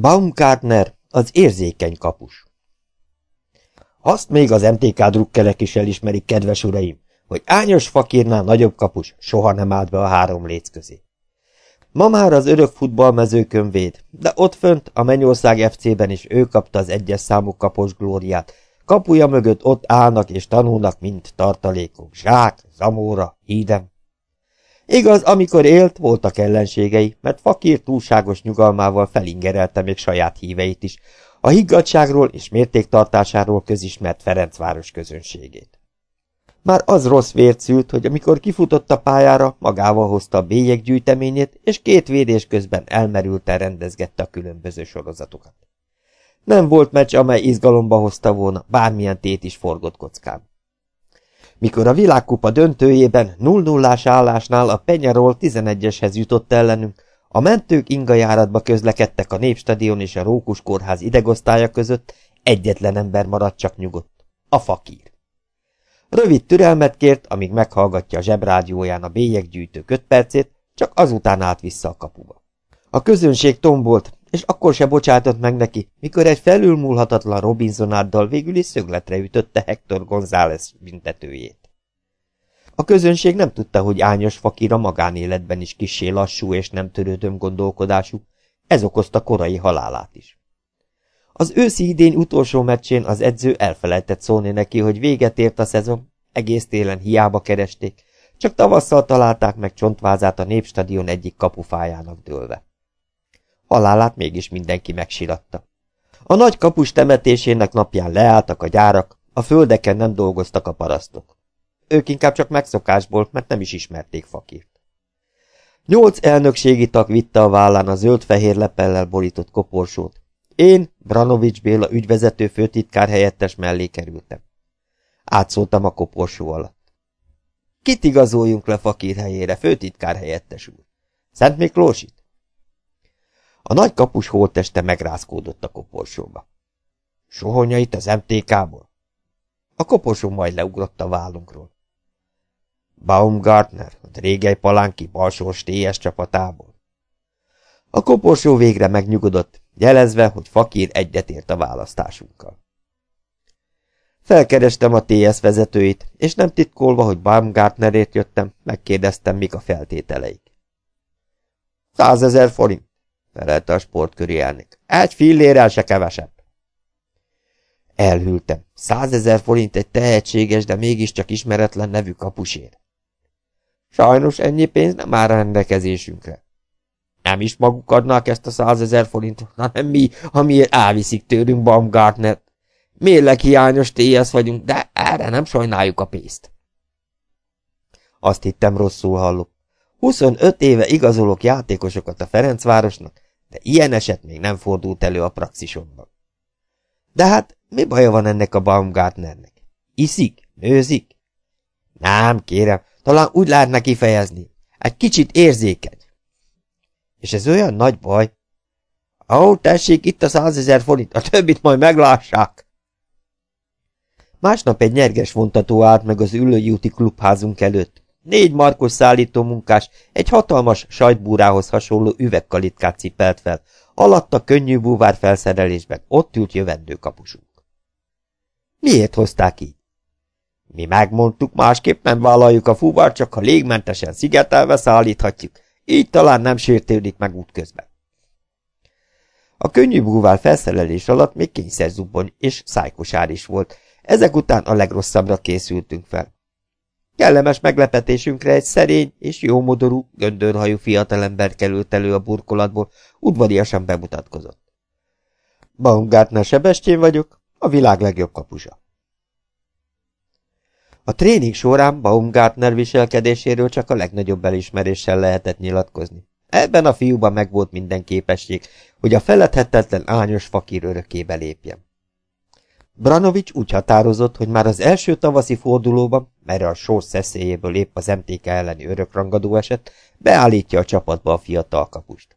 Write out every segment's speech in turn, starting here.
Baumgartner, az érzékeny kapus. Azt még az MTK drukkerek is elismerik, kedves uraim, hogy ányos fakírnál nagyobb kapus soha nem állt be a három léc közé. Ma már az örök futballmezőkön véd, de ott fönt, a Mennyország FC-ben is ő kapta az egyes számú kapos glóriát. Kapuja mögött ott állnak és tanulnak, mint tartalékok. Zsák, Zamóra, Hídem. Igaz, amikor élt, voltak ellenségei, mert fakír túlságos nyugalmával felingerelte még saját híveit is, a higgadságról és mértéktartásáról közismert Ferencváros közönségét. Már az rossz vért szült, hogy amikor kifutott a pályára, magával hozta a bélyeggyűjteményét, és két védés közben elmerülten rendezgette a különböző sorozatokat. Nem volt meccs, amely izgalomba hozta volna, bármilyen tét is forgott kockán. Mikor a világkupa döntőjében 0 állásnál a Penyarol 11-eshez jutott ellenünk, a mentők ingajáratba közlekedtek a Népstadion és a Rókus kórház idegosztálya között, egyetlen ember maradt csak nyugodt, a fakír. Rövid türelmet kért, amíg meghallgatja a zsebrádióján a bélyeggyűjtő kötpercét, csak azután állt vissza a kapuba. A közönség tombolt, és akkor se bocsátott meg neki, mikor egy felülmúlhatatlan Robinsonáddal végül is szögletre ütötte Hector González büntetőjét. A közönség nem tudta, hogy ányos fakira magánéletben is kissé lassú és nem törődöm gondolkodású, ez okozta korai halálát is. Az őszi idény utolsó meccsén az edző elfelejtett szólni neki, hogy véget ért a szezon, egész télen hiába keresték, csak tavasszal találták meg csontvázát a Népstadion egyik kapufájának dőlve. Halálát mégis mindenki megsiratta. A nagy kapus temetésének napján leálltak a gyárak, a földeken nem dolgoztak a parasztok. Ők inkább csak megszokásból, mert nem is ismerték fakírt. Nyolc elnökségi tag vitte a vállán a zöld-fehér lepellel borított koporsót. Én, Branovics Béla ügyvezető főtitkár helyettes mellé kerültem. Átszóltam a koporsó alatt. Kit igazoljunk le fakír helyére, főtitkár helyettes úr? Szent Miklósit? A nagy kapus holteste megrázkódott a koporsóba. Sohonyait az MTK-ból? A koporsó majd leugrott a vállunkról. Baumgartner, a régely palánki balsors TS csapatából. A koporsó végre megnyugodott, jelezve, hogy fakír egyetért a választásunkkal. Felkerestem a TS vezetőit, és nem titkolva, hogy Baumgartnerért jöttem, megkérdeztem, mik a feltételeik. Százezer forint, felelte a sportköri elnök. Egy fillérel se kevesebb. Elhűltem. Százezer forint egy tehetséges, de mégiscsak ismeretlen nevű kapusér. Sajnos ennyi pénz nem áll rendelkezésünkre. Nem is maguk adnák ezt a százezer forintot, hanem mi, amiért elviszik tőlünk Baumgartner. Mérleg hiányos TS vagyunk, de erre nem sajnáljuk a pénzt. Azt hittem rosszul hallok. 25 éve igazolok játékosokat a Ferencvárosnak, de ilyen eset még nem fordult elő a praxisomban. De hát mi baja van ennek a Baumgartnernek? Iszik? Nőzik? Nem, kérem, talán úgy lehetne kifejezni. Egy kicsit érzékeny. És ez olyan nagy baj. Ó, tessék, itt a százezer forint, a többit majd meglássák. Másnap egy nyerges vontató állt meg az ülői úti klubházunk előtt. Négy markos szállító munkás egy hatalmas sajtbúrához hasonló üvegkalitkát cipelt fel, alatta könnyű búvár felszerelésben ott ült jövendő kapusunk. Miért hozták így? Mi megmondtuk, másképp nem vállaljuk a fúvár, csak ha légmentesen szigetelve szállíthatjuk, így talán nem sértődik meg útközben. A könnyű búvár felszerelés alatt még kényszerzubbony és szájkosár is volt, ezek után a legrosszabbra készültünk fel. Kellemes meglepetésünkre egy szerény és jómodorú, göndörhajú fiatalember került elő a burkolatból, udvariasan bemutatkozott. Baumgartner Sebestyén vagyok, a világ legjobb kapusa. A tréning során Baumgartner viselkedéséről csak a legnagyobb elismeréssel lehetett nyilatkozni. Ebben a fiúban megvolt minden képesség, hogy a feledhetetlen ányos fakír örökébe lépjen. Branovics úgy határozott, hogy már az első tavaszi fordulóban, merre a sor szeszélyéből épp az MTK elleni örökrangadó esett, beállítja a csapatba a fiatal kapust.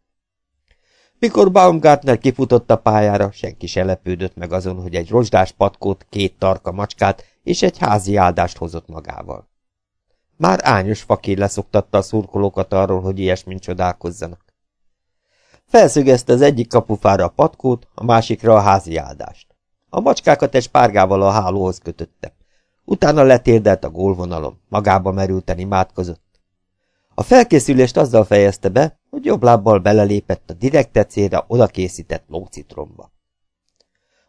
Mikor Baumgartner kifutott a pályára, senki se lepődött meg azon, hogy egy rozsdás patkót, két tarka macskát és egy házi áldást hozott magával. Már ányos fakír leszoktatta a szurkolókat arról, hogy ilyesmint csodálkozzanak. Felszögezte az egyik kapufára a patkót, a másikra a házi áldást. A macskákat egy spárgával a hálóhoz kötötte. Utána letérdelt a gólvonalon, magába merülten imádkozott. A felkészülést azzal fejezte be, hogy jobb lábbal belelépett a direktecére oda készített lócitromba.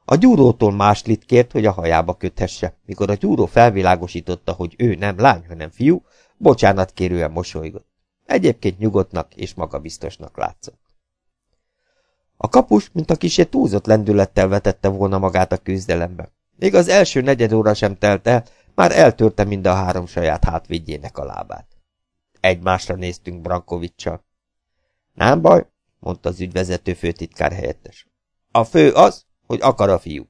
A gyúrótól máslit kért, hogy a hajába köthesse, mikor a gyúró felvilágosította, hogy ő nem lány, hanem fiú, bocsánat kérően mosolygott. Egyébként nyugodtnak és magabiztosnak látszott. A kapus, mint a kisé túlzott lendülettel vetette volna magát a küzdelembe. Még az első negyed óra sem telt el, már eltörte mind a három saját hátvédjének a lábát. Egymásra néztünk Brankovicsal. Nem baj, mondta az ügyvezető főtitkár helyettes. A fő az, hogy akar a fiú.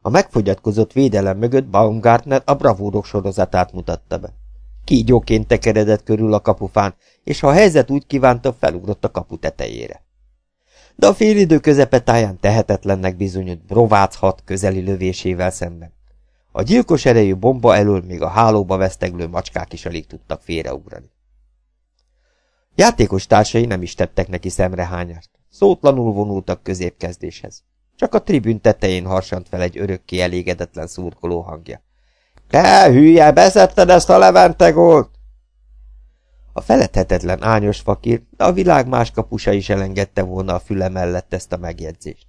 A megfogyatkozott védelem mögött Baumgartner a bravúrok sorozatát mutatta be. Kígyóként tekeredett körül a kapufán, és ha a helyzet úgy kívánta, felugrott a kapu tetejére. De a félidő közepetáján tehetetlennek bizonyult Brovác hat közeli lövésével szemben. A gyilkos erejű bomba elől még a hálóba veszteglő macskák is alig tudtak félreugrani. Játékos társai nem is tettek neki szemrehányást. Szótlanul vonultak középkezdéshez. Csak a tribün tetején harsant fel egy örökké elégedetlen szurkoló hangja. – Te hülye, beszetted ezt a levente gólt! A feledhetetlen ányos fakír, de a világ más kapusa is elengedte volna a füle mellett ezt a megjegyzést.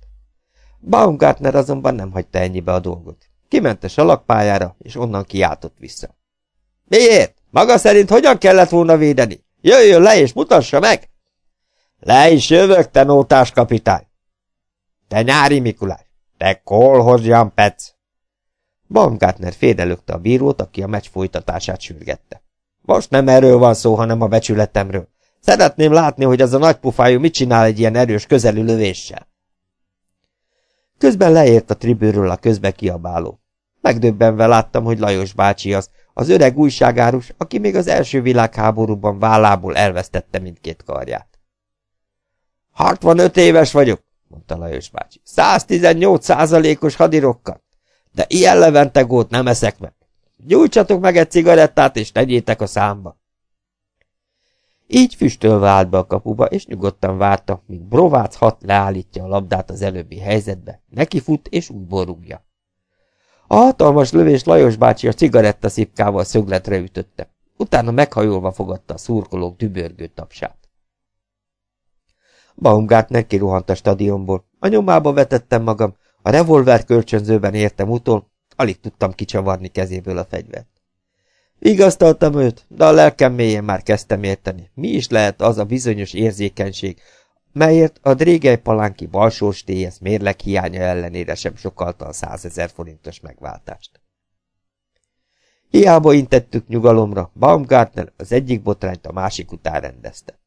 Baumgartner azonban nem hagyta ennyibe a dolgot. Kiment a salakpályára, és onnan kiáltott vissza. – Miért? Maga szerint hogyan kellett volna védeni? Jöjjön le, és mutassa meg! Le is jövök, te nótás kapitány! Te nyári Mikulás! Te kolhoz, Jan Pec! Baumgartner félrelökte a bírót, aki a meccs folytatását sürgette. Most nem erről van szó, hanem a becsületemről. Szeretném látni, hogy az a nagypufájú mit csinál egy ilyen erős közelű lövéssel. Közben leért a tribőről a közbe kiabáló. Megdöbbenve láttam, hogy Lajos bácsi az, az öreg újságárus, aki még az első világháborúban vállából elvesztette mindkét karját. 65 éves vagyok, mondta Lajos bácsi. 118 százalékos hadirokkal. De ilyen leventegót nem eszek meg. Gyújtsatok meg egy cigarettát, és tegyétek a számba. Így füstölve állt be a kapuba, és nyugodtan várta, míg Brovác hat leállítja a labdát az előbbi helyzetbe, neki fut és újból rúgja. A hatalmas lövés Lajos bácsi a cigaretta szipkával szögletre ütötte, utána meghajolva fogadta a szurkolók dübörgő tapsát. Baumgartner kiruhant a stadionból. A nyomába vetettem magam, a revolver kölcsönzőben értem utol, alig tudtam kicsavarni kezéből a fegyvert. Vigasztaltam őt, de a lelkem mélyen már kezdtem érteni, mi is lehet az a bizonyos érzékenység, melyért a drégely palánki balsós téhez mérleg hiánya ellenére sem sokalta a százezer forintos megváltást. Hiába intettük nyugalomra, Baumgartner az egyik botrányt a másik után rendezte.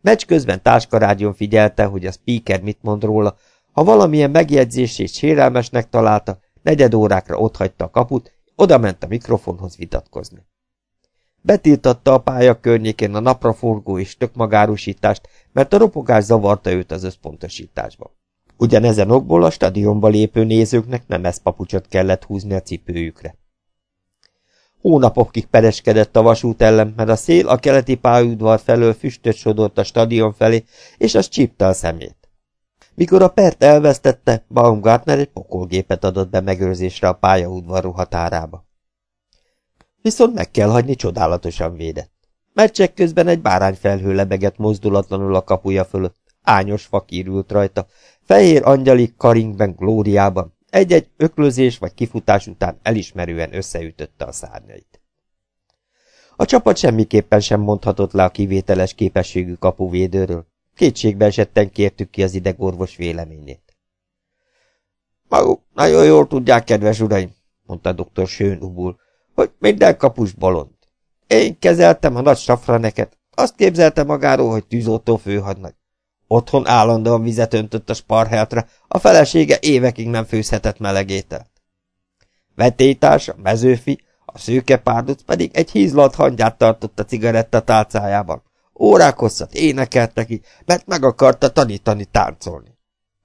Meccs közben táskarágyon figyelte, hogy a speaker mit mond róla, ha valamilyen megjegyzését sérelmesnek találta, negyed órákra otthagyta a kaput, oda ment a mikrofonhoz vitatkozni. Betiltatta a pálya környékén a napraforgó és tökmagárusítást, mert a ropogás zavarta őt az összpontosításba. Ugyanezen okból a stadionba lépő nézőknek nem ez papucsot kellett húzni a cipőjükre. Hónapokig pereskedett a vasút ellen, mert a szél a keleti pályaudvar felől füstöt sodort a stadion felé, és az csípte a szemét. Mikor a pert elvesztette, Baumgartner egy pokolgépet adott be megőrzésre a pályaudvar ruhatárába. Viszont meg kell hagyni, csodálatosan védett. Meccsek közben egy bárányfelhő lebegett mozdulatlanul a kapuja fölött, ányos fa ült rajta, fehér angyalik karingben, glóriában, egy-egy öklözés vagy kifutás után elismerően összeütötte a szárnyait. A csapat semmiképpen sem mondhatott le a kivételes képességű kapuvédőről. Kétségbe esetten kértük ki az idegorvos véleményét. Maguk nagyon jól tudják, kedves uraim, mondta dr. Sőn ubul, hogy minden kapus bolond. Én kezeltem a nagy safraneket, azt képzelte magáról, hogy tűzoltó főhadnagy. Otthon állandóan vizet öntött a sparheltre, a felesége évekig nem főzhetett melegételt. Vetétársa, mezőfi, a szőke párduc pedig egy hízlalt hangyát tartott a cigaretta tálcájában. Órák hosszat énekelt neki, mert meg akarta tanítani táncolni.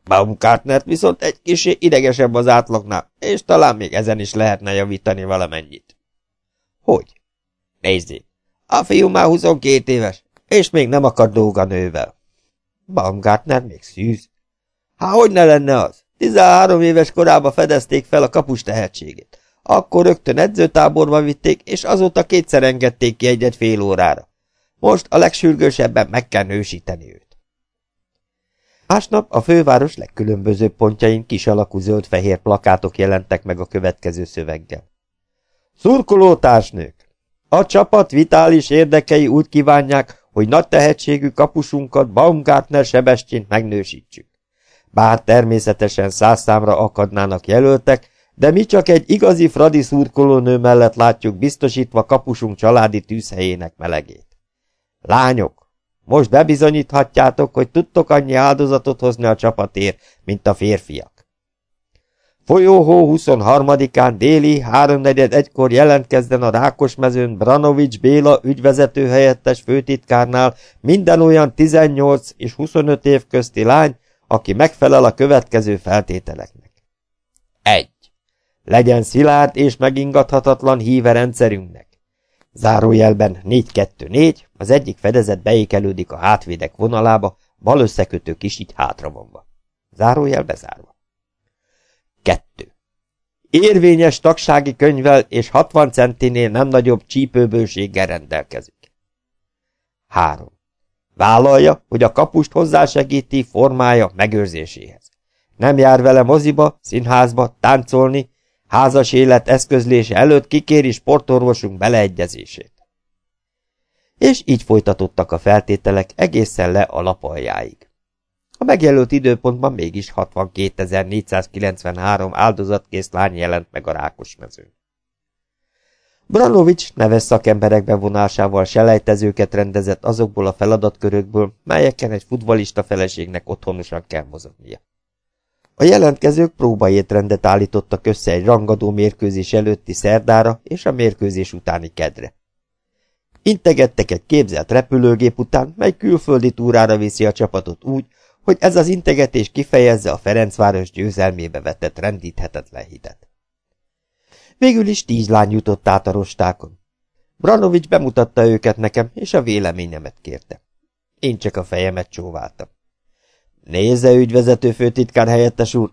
Baumgartnert viszont egy kisé idegesebb az átlagnál, és talán még ezen is lehetne javítani valamennyit. Hogy? Nézzék, a fiú már 22 éves, és még nem akar dolga nővel. Baumgartner még szűz. Há, hogy ne lenne az? Tizenhárom éves korában fedezték fel a kapus tehetségét. Akkor rögtön edzőtáborba vitték, és azóta kétszer engedték ki egyet fél órára. Most a legsürgősebben meg kell nősíteni őt. Másnap a főváros legkülönbözőbb pontjain kis alakú zöld-fehér plakátok jelentek meg a következő szöveggel. Szurkolótársnők! A csapat vitális érdekei úgy kívánják, hogy nagy tehetségű kapusunkat Baumgartner Sebestyént megnősítsük. Bár természetesen száz számra akadnának jelöltek, de mi csak egy igazi fradi szurkolónő mellett látjuk biztosítva kapusunk családi tűzhelyének melegét. Lányok, most bebizonyíthatjátok, hogy tudtok annyi áldozatot hozni a csapatért, mint a férfiak. Folyóhó 23-án déli 3.41-kor jelentkezzen a Rákosmezőn Branovics Béla ügyvezető helyettes főtitkárnál minden olyan 18 és 25 év közti lány, aki megfelel a következő feltételeknek. 1. Legyen szilárd és megingathatatlan híve rendszerünknek. Zárójelben 4-2-4, az egyik fedezet beékelődik a hátvédek vonalába, bal összekötő kis így hátra vonva. Zárójel bezárva. 2. Érvényes tagsági könyvvel és 60 centinél nem nagyobb csípőbőséggel rendelkezik. 3. Vállalja, hogy a kapust hozzásegíti formája megőrzéséhez. Nem jár vele moziba, színházba, táncolni, Házas élet eszközlése előtt kikéri sportorvosunk beleegyezését. És így folytatottak a feltételek egészen le a lapaljáig. A megjelölt időpontban mégis 62.493 áldozatkész lány jelent meg a rákos mezőn. Branovics neves szakemberek bevonásával selejtezőket rendezett azokból a feladatkörökből, melyeken egy futbalista feleségnek otthonosan kell mozognia. A jelentkezők próbaétrendet állítottak össze egy rangadó mérkőzés előtti szerdára és a mérkőzés utáni kedre. Integettek egy képzelt repülőgép után, mely külföldi túrára viszi a csapatot úgy, hogy ez az integetés kifejezze a Ferencváros győzelmébe vetett rendíthetetlen hitet. Végül is tíz lány jutott át a rostákon. Branovics bemutatta őket nekem, és a véleményemet kérte. Én csak a fejemet csóváltam. Nézze, ügyvezető főtitkár helyettes úr,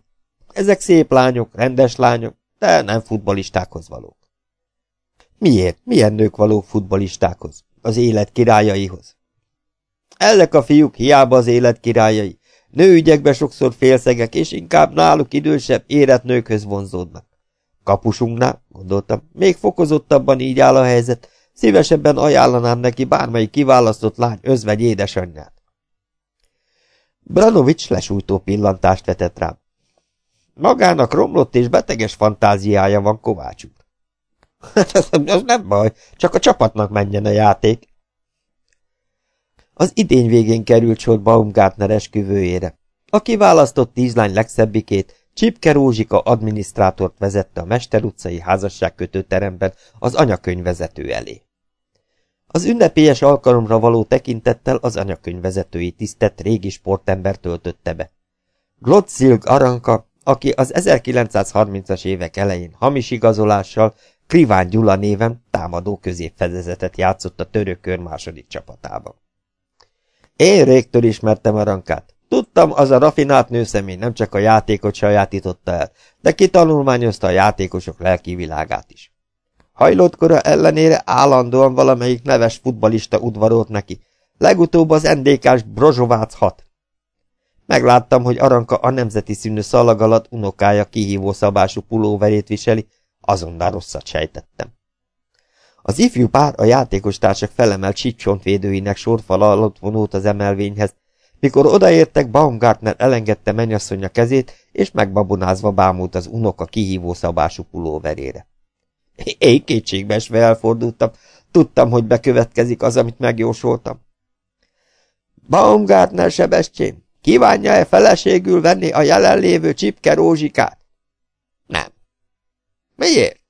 ezek szép lányok, rendes lányok, de nem futbalistákhoz valók. Miért? Milyen nők valók futbalistákhoz? Az élet királyaihoz? Ezek a fiúk hiába az élet királyai, nőügyekbe sokszor félszegek, és inkább náluk idősebb, érett nőkhöz vonzódnak. Kapusunknál, gondoltam, még fokozottabban így áll a helyzet, szívesebben ajánlanám neki bármelyik kiválasztott lány özvegy édesanyját. Branovics lesújtó pillantást vetett rám. Magának romlott és beteges fantáziája van, Kovács úr. Az nem baj, csak a csapatnak menjen a játék. Az idény végén került sor Baumgartner esküvőjére. A kiválasztott tíz lány legszebbikét, Csipke Rózsika adminisztrátort vezette a Mester utcai házasságkötő teremben az anyakönyvvezető elé. Az ünnepélyes alkalomra való tekintettel az anyakönyvvezetői tisztet régi sportember töltötte be. Glotzilg Aranka, aki az 1930-as évek elején hamis igazolással Kriván Gyula néven támadó középfedezetet játszott a törökör második csapatában. Én régtől ismertem Arankát. Tudtam, az a rafinált nőszemély nem csak a játékot sajátította el, de kitanulmányozta a játékosok lelki világát is. Hajlótkora ellenére állandóan valamelyik neves futbalista udvarolt neki, legutóbb az NDK-s Brozsovác hat. Megláttam, hogy Aranka a nemzeti színű szalag alatt unokája kihívó szabású pulóverét viseli, azonnal rosszat sejtettem. Az ifjú pár a játékos társak felemelt síkcsontvédőinek sorfala alatt vonult az emelvényhez, mikor odaértek, Baumgartner elengedte mennyasszonya kezét, és megbabonázva bámult az unoka kihívó szabású pulóverére. Én kétségbeesve elfordultam. Tudtam, hogy bekövetkezik az, amit megjósoltam. Baumgartner Sebestyén, kívánja-e feleségül venni a jelenlévő csipke rózsikát? Nem. Miért?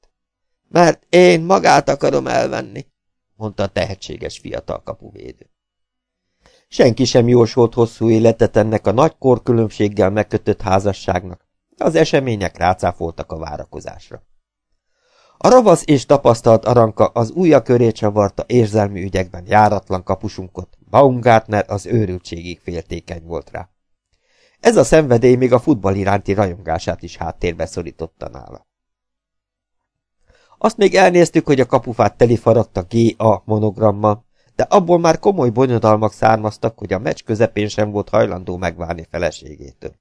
Mert én magát akarom elvenni, mondta a tehetséges fiatal kapuvédő. Senki sem jósolt hosszú életet ennek a nagy korkülönbséggel megkötött házasságnak. Az események rácáfoltak a várakozásra. A ravasz és tapasztalt aranka az újja köré csavarta érzelmi ügyekben járatlan kapusunkot, Baumgartner az őrültségig féltékeny volt rá. Ez a szenvedély még a futball iránti rajongását is háttérbe szorította nála. Azt még elnéztük, hogy a kapufát teli faradt a GA monogrammal, de abból már komoly bonyodalmak származtak, hogy a meccs közepén sem volt hajlandó megválni feleségétől.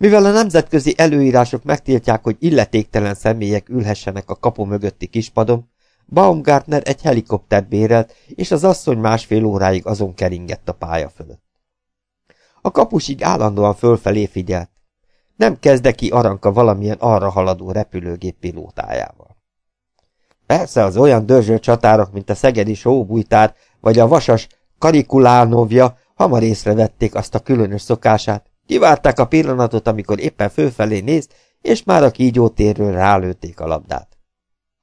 Mivel a nemzetközi előírások megtiltják, hogy illetéktelen személyek ülhessenek a kapu mögötti kispadon, Baumgartner egy helikoptert bérelt, és az asszony másfél óráig azon keringett a pálya fölött. A kapusig állandóan fölfelé figyelt. Nem kezdte ki Aranka valamilyen arra haladó repülőgép pilótájával. Persze az olyan dörzső csatárok, mint a szegedi sóbújtár, vagy a vasas Karikulánovja hamar észrevették azt a különös szokását, kivárták a pillanatot, amikor éppen fölfelé nézt, és már a kígyótérről rálőtték a labdát.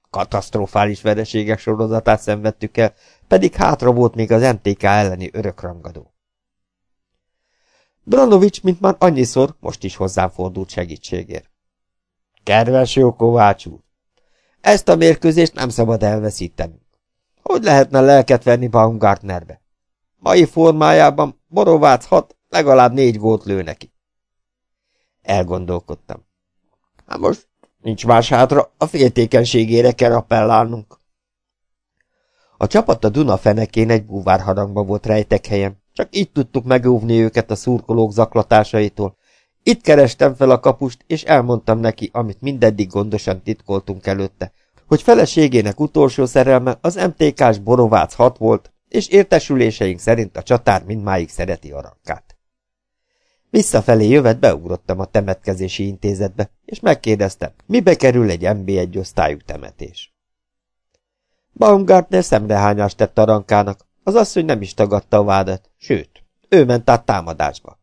Katasztrofális vereségek sorozatát szenvedtük el, pedig hátra volt még az MTK elleni örökrangadó. Branovics, mint már annyiszor, most is hozzám fordult segítségért. Kedves jó Kovács úr! Ezt a mérkőzést nem szabad elveszítenünk. Hogy lehetne lelket venni Baumgartnerbe? Mai formájában Borovác hat, legalább négy gólt lő neki. Elgondolkodtam. Hát most nincs más hátra, a féltékenységére kell appellálnunk. A csapat a Duna fenekén egy búvárharangba volt rejtek helyen, csak így tudtuk megóvni őket a szurkolók zaklatásaitól. Itt kerestem fel a kapust, és elmondtam neki, amit mindeddig gondosan titkoltunk előtte, hogy feleségének utolsó szerelme az MTK-s Borovác hat volt, és értesüléseink szerint a csatár mindmáig szereti arankát. Visszafelé jövet beugrottam a temetkezési intézetbe, és megkérdeztem, mibe kerül egy MB1 osztályú temetés. Baumgartner szemrehányást tett arankának, az asszony nem is tagadta a vádat, sőt, ő ment át támadásba.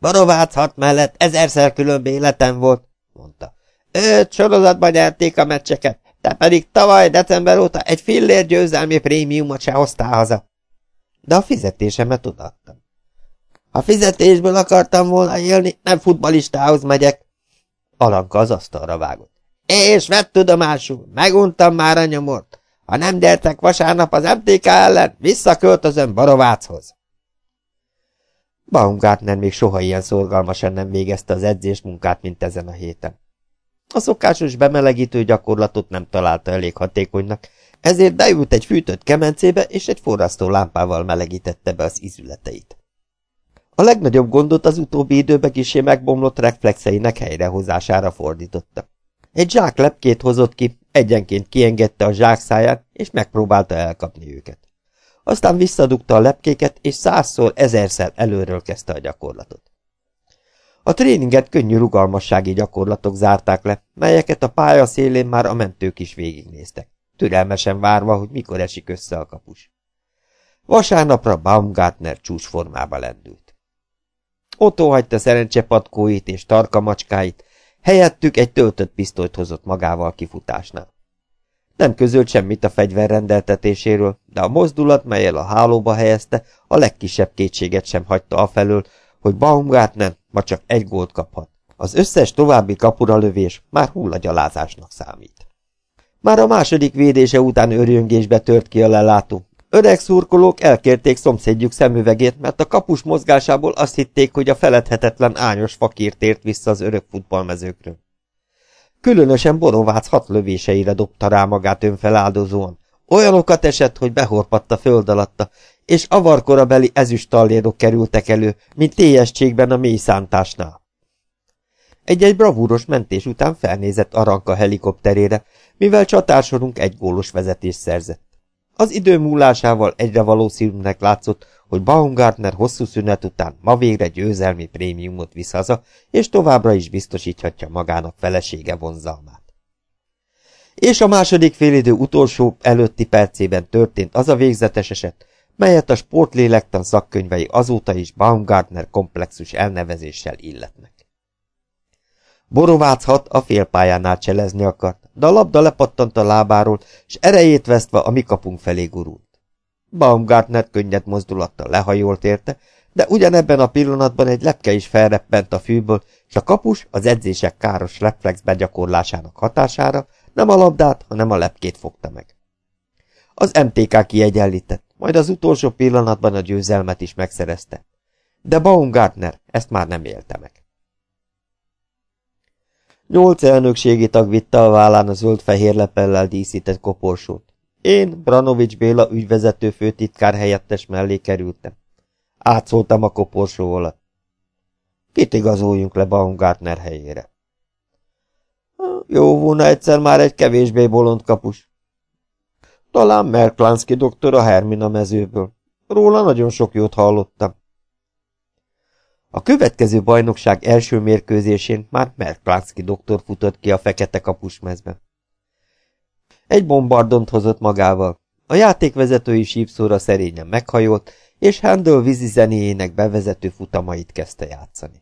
Barovác hat mellett ezerszer különb életem volt, mondta. Öt sorozatban nyerték a meccseket, te pedig tavaly december óta egy fillér győzelmi prémiumot se hoztál haza. De a fizetésemet odaadtam. Ha fizetésből akartam volna élni, nem futbalistához megyek. Alanka az asztalra vágott. És vett tudomásul, meguntam már a nyomort. Ha nem gyertek vasárnap az MTK ellen, visszaköltözöm Barováchoz. Baumgartner még soha ilyen szorgalmasan nem végezte az edzés munkát, mint ezen a héten. A szokásos bemelegítő gyakorlatot nem találta elég hatékonynak, ezért beült egy fűtött kemencébe, és egy forrasztó lámpával melegítette be az izületeit. A legnagyobb gondot az utóbbi időben kisé megbomlott reflexeinek helyrehozására fordította. Egy zsák lepkét hozott ki, egyenként kiengedte a zsák száját, és megpróbálta elkapni őket. Aztán visszadugta a lepkéket, és százszor, ezerszer előről kezdte a gyakorlatot. A tréninget könnyű rugalmassági gyakorlatok zárták le, melyeket a pálya szélén már a mentők is végignéztek, türelmesen várva, hogy mikor esik össze a kapus. Vasárnapra Baumgartner csúcsformába lendült. Otto hagyta szerencsepatkóit és tarkamacskáit, Helyettük egy töltött pisztolyt hozott magával kifutásnál. Nem közölt semmit a fegyver rendeltetéséről, de a mozdulat, melyel a hálóba helyezte, a legkisebb kétséget sem hagyta afelől, hogy Baumgartner ma csak egy gólt kaphat. Az összes további kapura lövés már hullagyalázásnak számít. Már a második védése után örjöngésbe tört ki a lelátó, Öreg szurkolók elkérték szomszédjuk szemüvegét, mert a kapus mozgásából azt hitték, hogy a feledhetetlen ányos fakír tért vissza az örök futballmezőkről. Különösen Borovác hat lövéseire dobta rá magát önfeláldozóan. Olyanokat esett, hogy behorpadt a föld alatta, és avarkorabeli ezüstallérok kerültek elő, mint téjességben a mély szántásnál. Egy-egy bravúros mentés után felnézett Aranka helikopterére, mivel csatársorunk egy gólos vezetés szerzett. Az idő múlásával egyre valószínűnek látszott, hogy Baumgartner hosszú szünet után ma végre győzelmi prémiumot visz haza, és továbbra is biztosíthatja magának felesége vonzalmát. És a második félidő utolsó előtti percében történt az a végzetes eset, melyet a sportlélektan szakkönyvei azóta is Baumgartner komplexus elnevezéssel illetnek. Borovác hat a félpályánál cselezni akart, de a labda lepattant a lábáról, és erejét vesztve a mi kapunk felé gurult. Baumgartner könnyed mozdulattal lehajolt érte, de ugyanebben a pillanatban egy lepke is felreppent a fűből, és a kapus az edzések káros reflex begyakorlásának hatására Nem a labdát, hanem a lepkét fogta meg. Az MTK kiegyenlített, majd az utolsó pillanatban a győzelmet is megszerezte. De Baumgartner ezt már nem élte meg. Nyolc elnökségi tag vitte a vállán a zöld-fehér lepellel díszített koporsót. Én, Branovics Béla ügyvezető főtitkár helyettes mellé kerültem. Átszóltam a koporsó alatt. Kit igazoljunk le Baumgartner helyére? Jó volna egyszer már egy kevésbé bolond kapus. Talán Merklanski doktor a Hermina mezőből. Róla nagyon sok jót hallottam. A következő bajnokság első mérkőzésén már Merklanski doktor futott ki a fekete kapusmezbe. Egy bombardont hozott magával. A játékvezetői sípszóra szerényen meghajolt, és Handel vízi zenéjének bevezető futamait kezdte játszani.